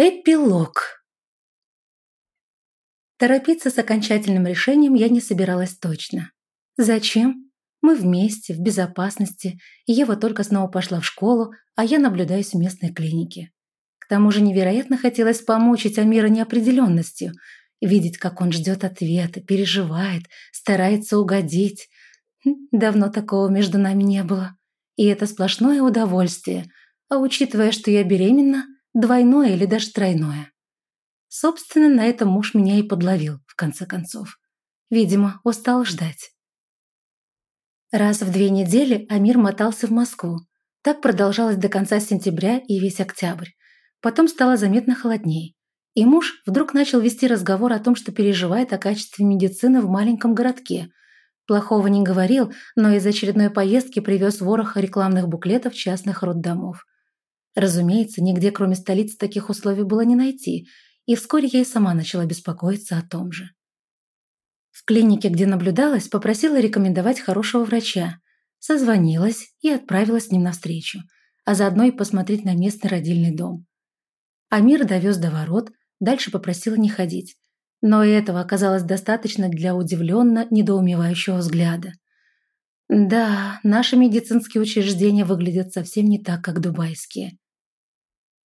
Эпилог. Торопиться с окончательным решением я не собиралась точно. Зачем? Мы вместе, в безопасности, Ева только снова пошла в школу, а я наблюдаюсь в местной клинике. К тому же невероятно хотелось помучить Амира неопределенностью, видеть, как он ждет ответа, переживает, старается угодить. Хм, давно такого между нами не было. И это сплошное удовольствие. А учитывая, что я беременна, Двойное или даже тройное. Собственно, на этом муж меня и подловил, в конце концов. Видимо, устал ждать. Раз в две недели Амир мотался в Москву. Так продолжалось до конца сентября и весь октябрь. Потом стало заметно холоднее. И муж вдруг начал вести разговор о том, что переживает о качестве медицины в маленьком городке. Плохого не говорил, но из очередной поездки привез ворох рекламных буклетов частных роддомов. Разумеется, нигде кроме столицы таких условий было не найти, и вскоре я и сама начала беспокоиться о том же. В клинике, где наблюдалась, попросила рекомендовать хорошего врача. Созвонилась и отправилась с ним навстречу, а заодно и посмотреть на местный родильный дом. Амир довез до ворот, дальше попросила не ходить. Но и этого оказалось достаточно для удивленно недоумевающего взгляда. Да, наши медицинские учреждения выглядят совсем не так, как дубайские.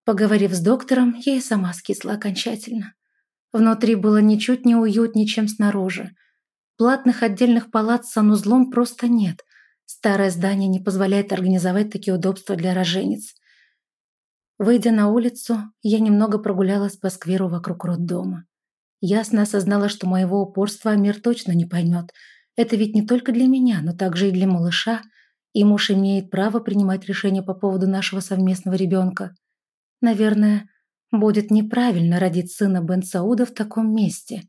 Поговорив с доктором, я и сама скисла окончательно. Внутри было ничуть не уютнее, чем снаружи. Платных отдельных палат с санузлом просто нет. Старое здание не позволяет организовать такие удобства для роженец. Выйдя на улицу, я немного прогулялась по скверу вокруг роддома. Ясно осознала, что моего упорства мир точно не поймет. Это ведь не только для меня, но также и для малыша, и муж имеет право принимать решения по поводу нашего совместного ребенка. Наверное, будет неправильно родить сына Бен Сауда в таком месте.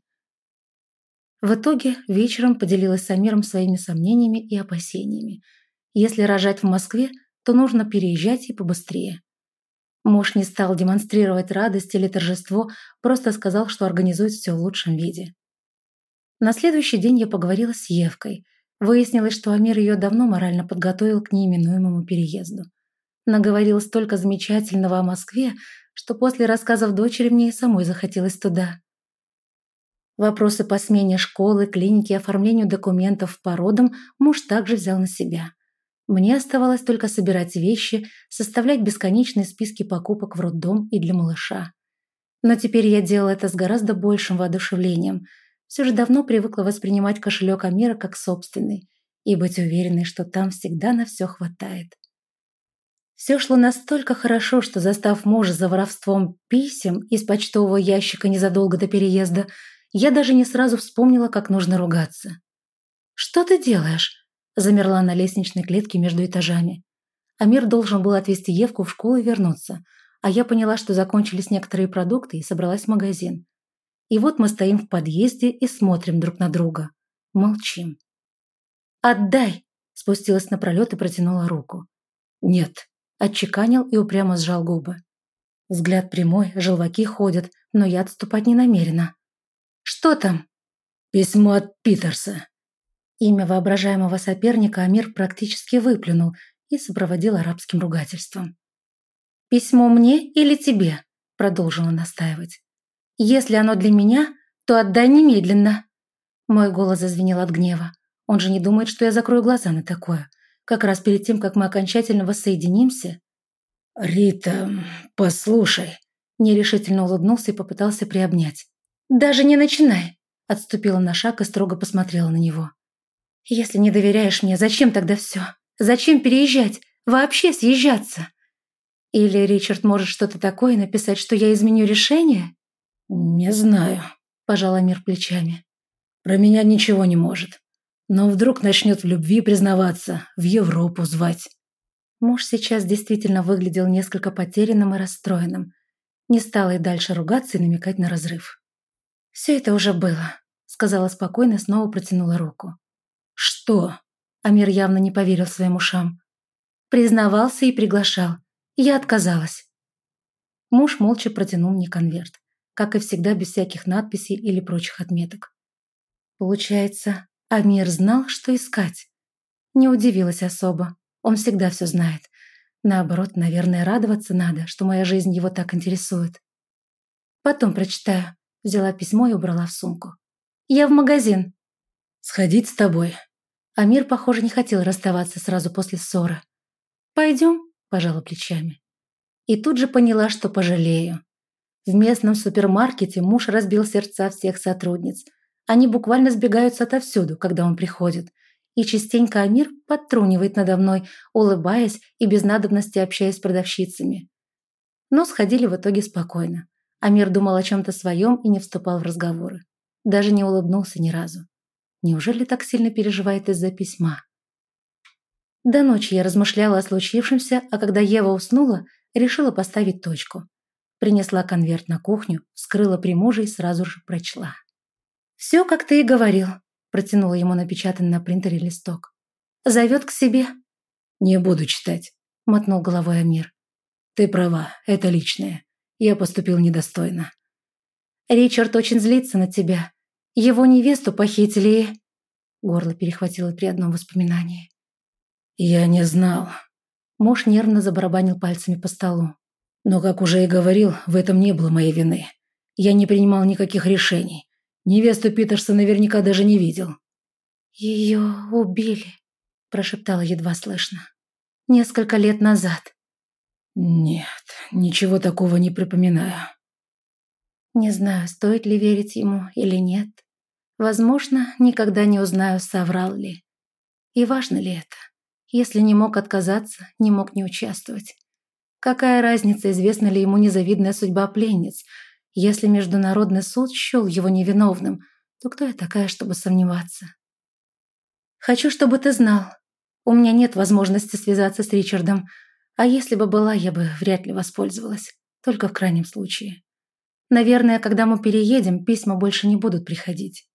В итоге вечером поделилась с Амиром своими сомнениями и опасениями. Если рожать в Москве, то нужно переезжать и побыстрее. Муж не стал демонстрировать радость или торжество, просто сказал, что организует все в лучшем виде. На следующий день я поговорила с Евкой. Выяснилось, что Амир ее давно морально подготовил к неименуемому переезду. Наговорил столько замечательного о Москве, что после рассказов дочери мне и самой захотелось туда. Вопросы по смене школы, клиники, оформлению документов по родам муж также взял на себя. Мне оставалось только собирать вещи, составлять бесконечные списки покупок в роддом и для малыша. Но теперь я делала это с гораздо большим воодушевлением. Все же давно привыкла воспринимать кошелек Амира как собственный и быть уверенной, что там всегда на все хватает. Все шло настолько хорошо, что, застав мужа за воровством писем из почтового ящика незадолго до переезда, я даже не сразу вспомнила, как нужно ругаться. «Что ты делаешь?» – замерла на лестничной клетке между этажами. Амир должен был отвезти Евку в школу и вернуться, а я поняла, что закончились некоторые продукты и собралась в магазин. И вот мы стоим в подъезде и смотрим друг на друга. Молчим. «Отдай!» – спустилась напролет и протянула руку. «Нет», Отчеканил и упрямо сжал губы. Взгляд прямой, желваки ходят, но я отступать не намерена. «Что там?» «Письмо от Питерса». Имя воображаемого соперника Амир практически выплюнул и сопроводил арабским ругательством. «Письмо мне или тебе?» – продолжила настаивать. «Если оно для меня, то отдай немедленно». Мой голос зазвенел от гнева. Он же не думает, что я закрою глаза на такое как раз перед тем, как мы окончательно воссоединимся. «Рита, послушай», – нерешительно улыбнулся и попытался приобнять. «Даже не начинай», – отступила на шаг и строго посмотрела на него. «Если не доверяешь мне, зачем тогда все? Зачем переезжать? Вообще съезжаться?» Или Ричард может что-то такое написать, что я изменю решение? «Не знаю», – пожала мир плечами. «Про меня ничего не может. Но вдруг начнет в любви признаваться, в Европу звать. Муж сейчас действительно выглядел несколько потерянным и расстроенным. Не стала и дальше ругаться и намекать на разрыв. «Все это уже было», — сказала спокойно и снова протянула руку. «Что?» — Амир явно не поверил своим ушам. Признавался и приглашал. Я отказалась. Муж молча протянул мне конверт, как и всегда без всяких надписей или прочих отметок. Получается, Амир знал, что искать. Не удивилась особо. Он всегда все знает. Наоборот, наверное, радоваться надо, что моя жизнь его так интересует. Потом прочитаю. Взяла письмо и убрала в сумку. Я в магазин. Сходить с тобой. Амир, похоже, не хотел расставаться сразу после ссоры. Пойдем, пожала плечами. И тут же поняла, что пожалею. В местном супермаркете муж разбил сердца всех сотрудниц. Они буквально сбегаются отовсюду, когда он приходит. И частенько Амир подтрунивает надо мной, улыбаясь и без надобности общаясь с продавщицами. Но сходили в итоге спокойно. Амир думал о чем-то своем и не вступал в разговоры. Даже не улыбнулся ни разу. Неужели так сильно переживает из-за письма? До ночи я размышляла о случившемся, а когда Ева уснула, решила поставить точку. Принесла конверт на кухню, вскрыла при муже и сразу же прочла. «Все, как ты и говорил», – протянула ему напечатанный на принтере листок. «Зовет к себе». «Не буду читать», – мотнул головой Амир. «Ты права, это личное. Я поступил недостойно». «Ричард очень злится на тебя. Его невесту похитили и...» Горло перехватило при одном воспоминании. «Я не знал». Муж нервно забарабанил пальцами по столу. Но, как уже и говорил, в этом не было моей вины. Я не принимал никаких решений. Невесту Питерса наверняка даже не видел. «Ее убили», – прошептала едва слышно. «Несколько лет назад». «Нет, ничего такого не припоминаю». Не знаю, стоит ли верить ему или нет. Возможно, никогда не узнаю, соврал ли. И важно ли это? Если не мог отказаться, не мог не участвовать. Какая разница, известна ли ему незавидная судьба пленниц? Если Международный суд счел его невиновным, то кто я такая, чтобы сомневаться? Хочу, чтобы ты знал. У меня нет возможности связаться с Ричардом, а если бы была, я бы вряд ли воспользовалась. Только в крайнем случае. Наверное, когда мы переедем, письма больше не будут приходить.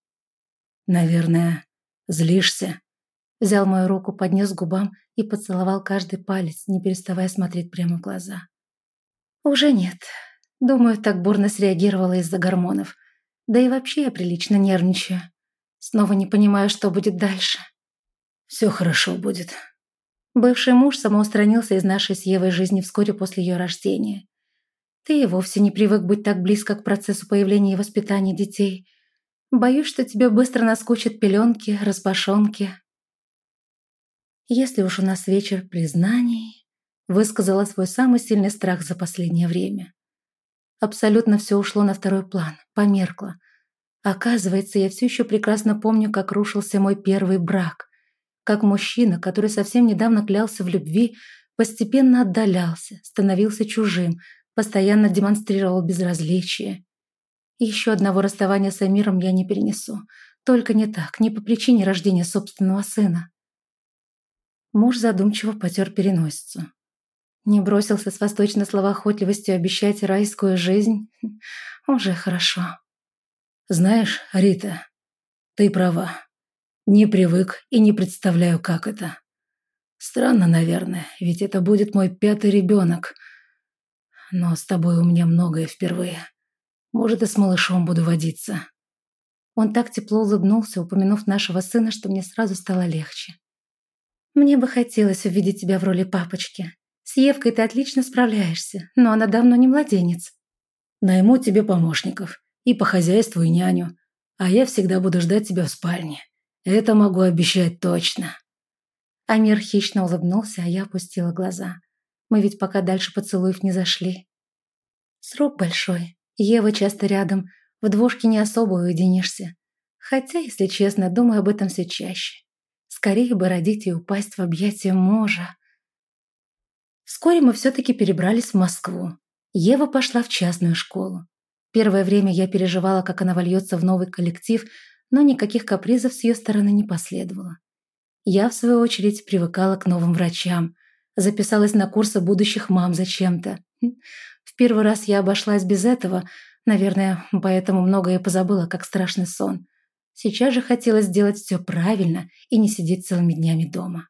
Наверное, злишься? Взял мою руку, поднес к губам и поцеловал каждый палец, не переставая смотреть прямо в глаза. Уже нет. Думаю, так бурно среагировала из-за гормонов. Да и вообще я прилично нервничаю. Снова не понимаю, что будет дальше. Все хорошо будет. Бывший муж самоустранился из нашей с Евой жизни вскоре после ее рождения. Ты и вовсе не привык быть так близко к процессу появления и воспитания детей. Боюсь, что тебе быстро наскучат пеленки, распашонки, если уж у нас вечер признаний, высказала свой самый сильный страх за последнее время. Абсолютно все ушло на второй план, померкло. Оказывается, я все еще прекрасно помню, как рушился мой первый брак. Как мужчина, который совсем недавно клялся в любви, постепенно отдалялся, становился чужим, постоянно демонстрировал безразличие. Еще одного расставания с Амиром я не перенесу. Только не так, не по причине рождения собственного сына. Муж задумчиво потер переносицу. Не бросился с восточной словоохотливостью обещать райскую жизнь. Уже хорошо. Знаешь, Рита, ты права. Не привык и не представляю, как это. Странно, наверное, ведь это будет мой пятый ребенок. Но с тобой у меня многое впервые. Может, и с малышом буду водиться. Он так тепло улыбнулся, упомянув нашего сына, что мне сразу стало легче. Мне бы хотелось увидеть тебя в роли папочки. С Евкой ты отлично справляешься, но она давно не младенец. Найму тебе помощников. И по хозяйству, и няню. А я всегда буду ждать тебя в спальне. Это могу обещать точно. Амир хищно улыбнулся, а я опустила глаза. Мы ведь пока дальше поцелуев не зашли. Срок большой. Ева часто рядом. В двушке не особо уединишься. Хотя, если честно, думаю об этом все чаще. Скорее бы родить и упасть в объятия мужа. Вскоре мы все-таки перебрались в Москву. Ева пошла в частную школу. Первое время я переживала, как она вольется в новый коллектив, но никаких капризов с ее стороны не последовало. Я, в свою очередь, привыкала к новым врачам. Записалась на курсы будущих мам зачем-то. В первый раз я обошлась без этого, наверное, поэтому многое позабыла, как страшный сон. Сейчас же хотелось сделать все правильно и не сидеть целыми днями дома.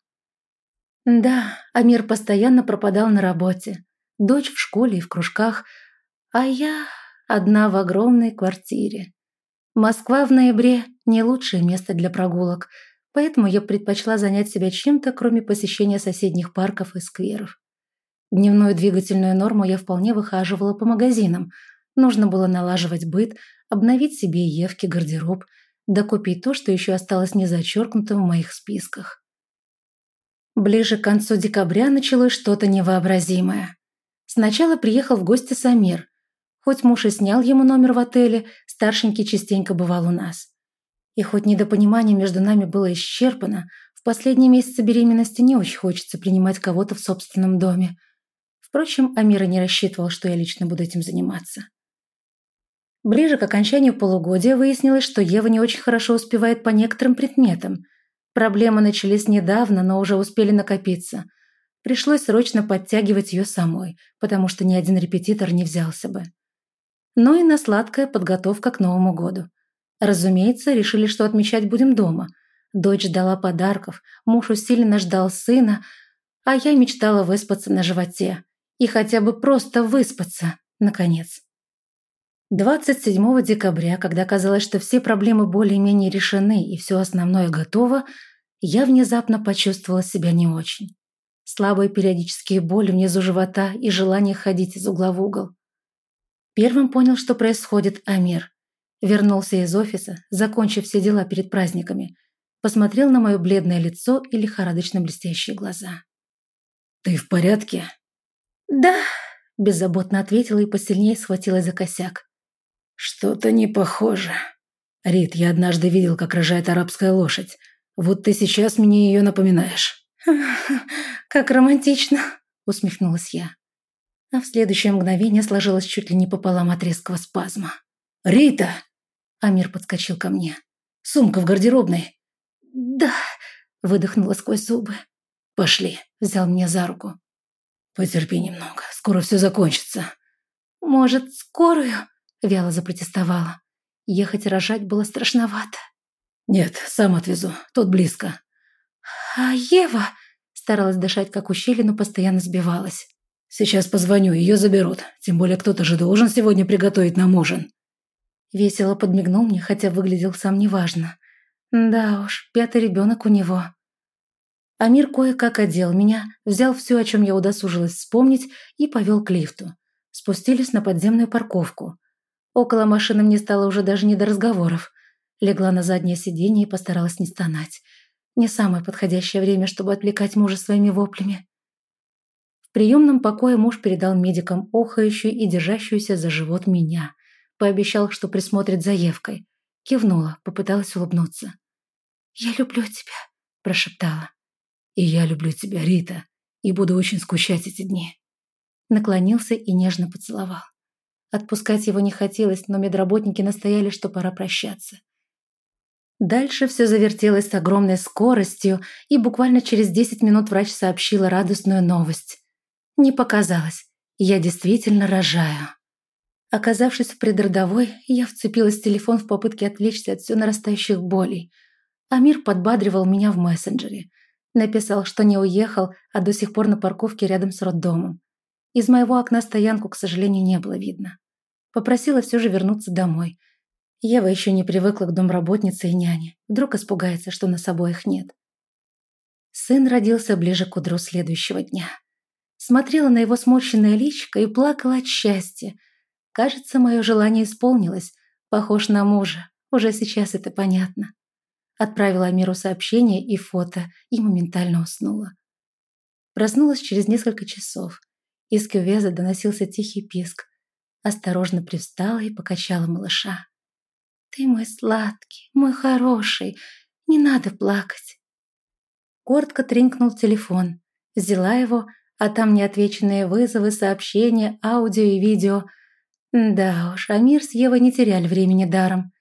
Да, Амир постоянно пропадал на работе. Дочь в школе и в кружках, а я одна в огромной квартире. Москва в ноябре – не лучшее место для прогулок, поэтому я предпочла занять себя чем-то, кроме посещения соседних парков и скверов. Дневную двигательную норму я вполне выхаживала по магазинам, Нужно было налаживать быт, обновить себе Евке гардероб, докупить то, что еще осталось незачеркнутым в моих списках. Ближе к концу декабря началось что-то невообразимое. Сначала приехал в гости Самир. Хоть муж и снял ему номер в отеле, старшенький частенько бывал у нас. И хоть недопонимание между нами было исчерпано, в последние месяцы беременности не очень хочется принимать кого-то в собственном доме. Впрочем, Амира не рассчитывал, что я лично буду этим заниматься. Ближе к окончанию полугодия выяснилось, что Ева не очень хорошо успевает по некоторым предметам. Проблемы начались недавно, но уже успели накопиться – Пришлось срочно подтягивать ее самой, потому что ни один репетитор не взялся бы. Ну и на сладкая подготовка к Новому году. Разумеется, решили, что отмечать будем дома. Дочь ждала подарков, муж усиленно ждал сына, а я мечтала выспаться на животе. И хотя бы просто выспаться, наконец. 27 декабря, когда казалось, что все проблемы более-менее решены и все основное готово, я внезапно почувствовала себя не очень слабые периодические боли внизу живота и желание ходить из угла в угол. Первым понял, что происходит Амир. Вернулся из офиса, закончив все дела перед праздниками. Посмотрел на мое бледное лицо и лихорадочно блестящие глаза. «Ты в порядке?» «Да», – беззаботно ответила и посильнее схватилась за косяк. «Что-то не похоже. Рит, я однажды видел, как рожает арабская лошадь. Вот ты сейчас мне ее напоминаешь». «Как романтично!» – усмехнулась я. А в следующее мгновение сложилось чуть ли не пополам от резкого спазма. «Рита!» – Амир подскочил ко мне. «Сумка в гардеробной!» «Да!» – выдохнула сквозь зубы. «Пошли!» – взял меня за руку. «Потерпи немного, скоро все закончится». «Может, скорую?» – вяло запротестовала. Ехать рожать было страшновато. «Нет, сам отвезу, тут близко». «А Ева?» Старалась дышать как ущелье, но постоянно сбивалась. «Сейчас позвоню, ее заберут. Тем более кто-то же должен сегодня приготовить нам ужин». Весело подмигнул мне, хотя выглядел сам неважно. Да уж, пятый ребенок у него. Амир кое-как одел меня, взял все, о чем я удосужилась вспомнить, и повел к лифту. Спустились на подземную парковку. Около машины мне стало уже даже не до разговоров. Легла на заднее сиденье и постаралась не стонать. Не самое подходящее время, чтобы отвлекать мужа своими воплями. В приемном покое муж передал медикам охающую и держащуюся за живот меня. Пообещал, что присмотрит за Евкой. Кивнула, попыталась улыбнуться. «Я люблю тебя», – прошептала. «И я люблю тебя, Рита, и буду очень скучать эти дни». Наклонился и нежно поцеловал. Отпускать его не хотелось, но медработники настояли, что пора прощаться. Дальше все завертелось с огромной скоростью, и буквально через 10 минут врач сообщила радостную новость. Не показалось. Я действительно рожаю. Оказавшись в предродовой, я вцепилась в телефон в попытке отвлечься от все нарастающих болей. Амир подбадривал меня в мессенджере. Написал, что не уехал, а до сих пор на парковке рядом с роддомом. Из моего окна стоянку, к сожалению, не было видно. Попросила все же вернуться домой. Ева еще не привыкла к домработнице и няне. Вдруг испугается, что нас обоих нет. Сын родился ближе к утру следующего дня. Смотрела на его сморщенное личико и плакала от счастья. Кажется, мое желание исполнилось. Похож на мужа. Уже сейчас это понятно. Отправила Миру сообщение и фото, и моментально уснула. Проснулась через несколько часов. Из кювеза доносился тихий писк. Осторожно привстала и покачала малыша. Ты мой сладкий, мой хороший, не надо плакать. Коротко тринкнул телефон. Взяла его, а там неотвеченные вызовы, сообщения, аудио и видео. Да уж, Амир с Евой не теряли времени даром.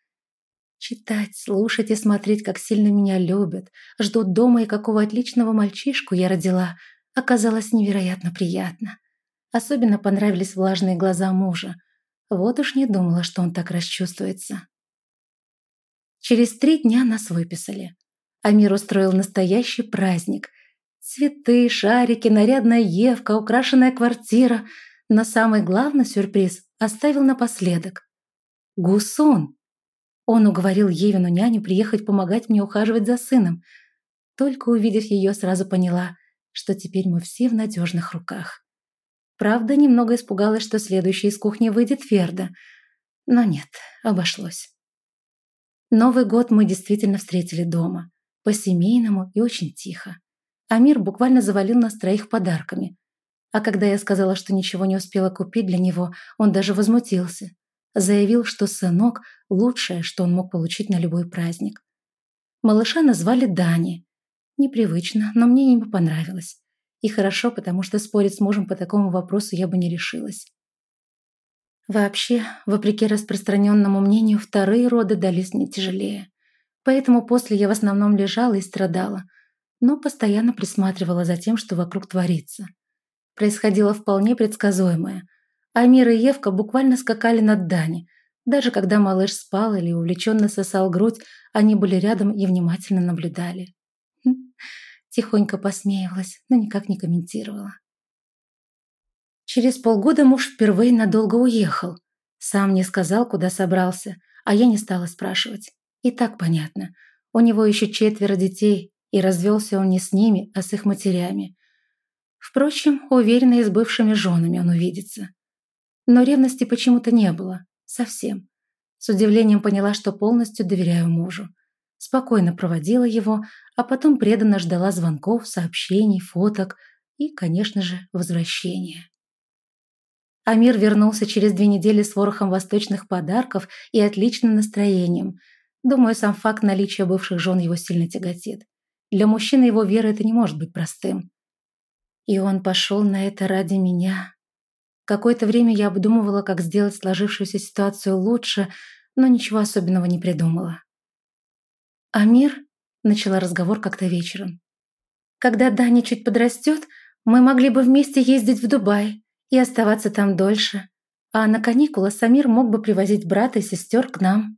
Читать, слушать и смотреть, как сильно меня любят, ждут дома и какого отличного мальчишку я родила, оказалось невероятно приятно. Особенно понравились влажные глаза мужа. Вот уж не думала, что он так расчувствуется. Через три дня нас выписали. Амир устроил настоящий праздник. Цветы, шарики, нарядная Евка, украшенная квартира. Но самый главный сюрприз оставил напоследок. Гусун. Он уговорил Евину няню приехать помогать мне ухаживать за сыном. Только увидев ее, сразу поняла, что теперь мы все в надежных руках. Правда, немного испугалась, что следующий из кухни выйдет Ферда. Но нет, обошлось. Новый год мы действительно встретили дома. По-семейному и очень тихо. Амир буквально завалил нас троих подарками. А когда я сказала, что ничего не успела купить для него, он даже возмутился. Заявил, что сынок – лучшее, что он мог получить на любой праздник. Малыша назвали Дани. Непривычно, но мне не понравилось. И хорошо, потому что спорить с мужем по такому вопросу я бы не решилась. Вообще, вопреки распространенному мнению, вторые роды дались мне тяжелее. Поэтому после я в основном лежала и страдала, но постоянно присматривала за тем, что вокруг творится. Происходило вполне предсказуемое. Амир и Евка буквально скакали над Дани. Даже когда малыш спал или увлеченно сосал грудь, они были рядом и внимательно наблюдали. Тихонько посмеивалась, но никак не комментировала. Через полгода муж впервые надолго уехал. Сам не сказал, куда собрался, а я не стала спрашивать. И так понятно. У него еще четверо детей, и развелся он не с ними, а с их матерями. Впрочем, уверена, и с бывшими женами он увидится. Но ревности почему-то не было. Совсем. С удивлением поняла, что полностью доверяю мужу. Спокойно проводила его, а потом преданно ждала звонков, сообщений, фоток и, конечно же, возвращения. Амир вернулся через две недели с ворохом восточных подарков и отличным настроением. Думаю, сам факт наличия бывших жен его сильно тяготит. Для мужчины его вера это не может быть простым. И он пошел на это ради меня. Какое-то время я обдумывала, как сделать сложившуюся ситуацию лучше, но ничего особенного не придумала. «Амир?» – начала разговор как-то вечером. «Когда Даня чуть подрастет, мы могли бы вместе ездить в Дубай и оставаться там дольше. А на каникулы Самир мог бы привозить брата и сестер к нам.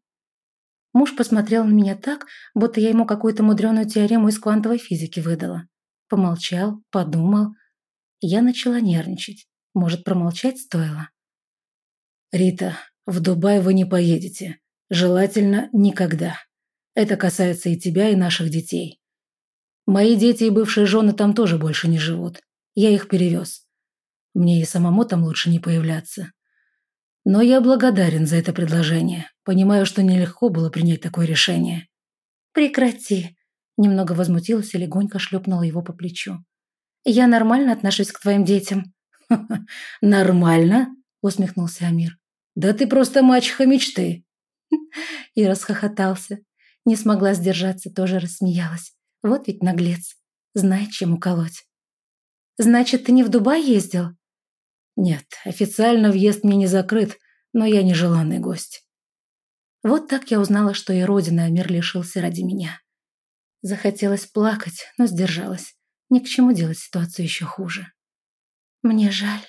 Муж посмотрел на меня так, будто я ему какую-то мудреную теорему из квантовой физики выдала. Помолчал, подумал. Я начала нервничать. Может, промолчать стоило? «Рита, в Дубай вы не поедете. Желательно никогда. Это касается и тебя, и наших детей. Мои дети и бывшие жены там тоже больше не живут. Я их перевез. Мне и самому там лучше не появляться. Но я благодарен за это предложение. Понимаю, что нелегко было принять такое решение. Прекрати. Немного возмутилась и легонько шлепнула его по плечу. Я нормально отношусь к твоим детям. Нормально? Усмехнулся Амир. Да ты просто мачеха мечты. И расхохотался. Не смогла сдержаться, тоже рассмеялась. Вот ведь наглец. Знает, чем уколоть. Значит, ты не в Дубай ездил? Нет, официально въезд мне не закрыт, но я нежеланный гость. Вот так я узнала, что и родина Амир лишился ради меня. Захотелось плакать, но сдержалась. Ни к чему делать ситуацию еще хуже. Мне жаль.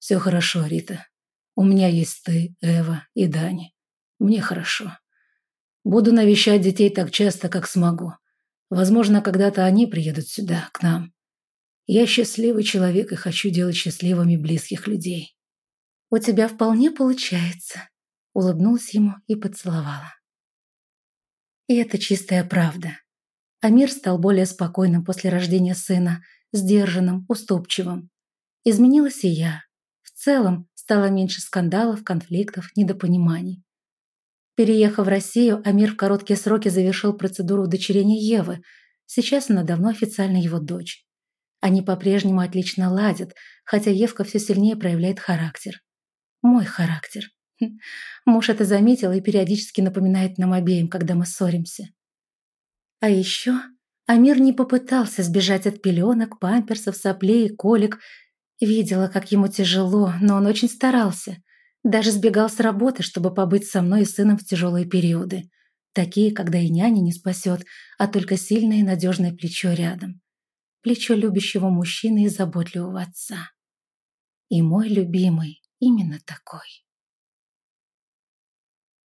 Все хорошо, Рита. У меня есть ты, Эва и Дани. Мне хорошо. Буду навещать детей так часто, как смогу. Возможно, когда-то они приедут сюда, к нам. Я счастливый человек и хочу делать счастливыми близких людей. У тебя вполне получается. Улыбнулась ему и поцеловала. И это чистая правда. Амир стал более спокойным после рождения сына, сдержанным, уступчивым. Изменилась и я. В целом стало меньше скандалов, конфликтов, недопониманий. Переехав в Россию, Амир в короткие сроки завершил процедуру удочерения Евы. Сейчас она давно официально его дочь. Они по-прежнему отлично ладят, хотя Евка все сильнее проявляет характер. Мой характер. Хм. Муж это заметил и периодически напоминает нам обеим, когда мы ссоримся. А еще Амир не попытался сбежать от пеленок, памперсов, соплей и колик. Видела, как ему тяжело, но он очень старался. Даже сбегал с работы, чтобы побыть со мной и сыном в тяжелые периоды. Такие, когда и няня не спасет, а только сильное и надежное плечо рядом плечо любящего мужчины и заботливого отца. И мой любимый именно такой.